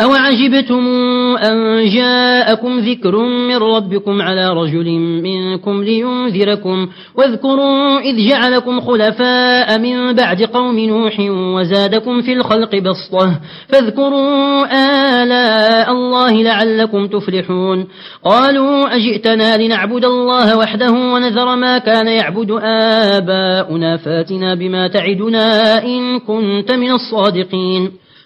أو عجبتم أن جاءكم ذكر من ربكم على رجل منكم لينذركم واذكروا إذ جعلكم خلفاء من بعد قوم نوح وزادكم في الخلق بسطة فاذكروا آلاء الله لعلكم تفلحون قالوا أجئتنا لنعبد الله وحده ونذر ما كان يعبد آباؤنا فاتنا بما تعدنا إن كنت من الصادقين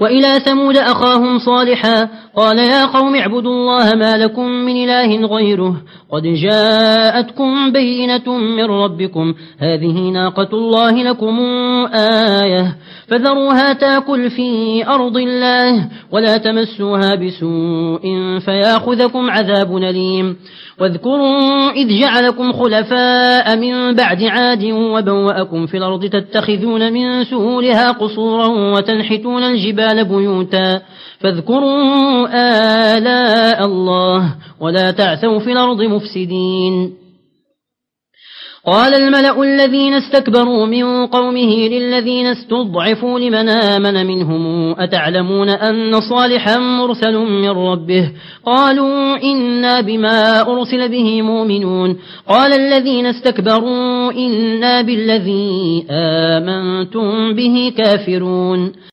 وإلى ثمود أخاهم صالحا قال يا قوم اعبدوا الله ما لكم من إله غيره قد جاءتكم بينة من ربكم هذه ناقة الله لكم آية فذروها تاكل في أرض الله ولا تمسوها بسوء فياخذكم عذاب نليم واذكروا إذ جعلكم خلفاء من بعد عاد وبوأكم في الأرض تتخذون من سهولها قصورا وتنحتون الجبال بيوتا فاذكروا آلاء الله ولا تعثوا في الأرض مفسدين. قال الملأ الذين استكبروا من قومه للذين استضعفوا لمن آمن منهم أتعلمون أن صالحا مرسل من ربه؟ قالوا إنا بما أرسل به مؤمنون. قال الذين استكبروا إنا بالذي آمنتم به كافرون.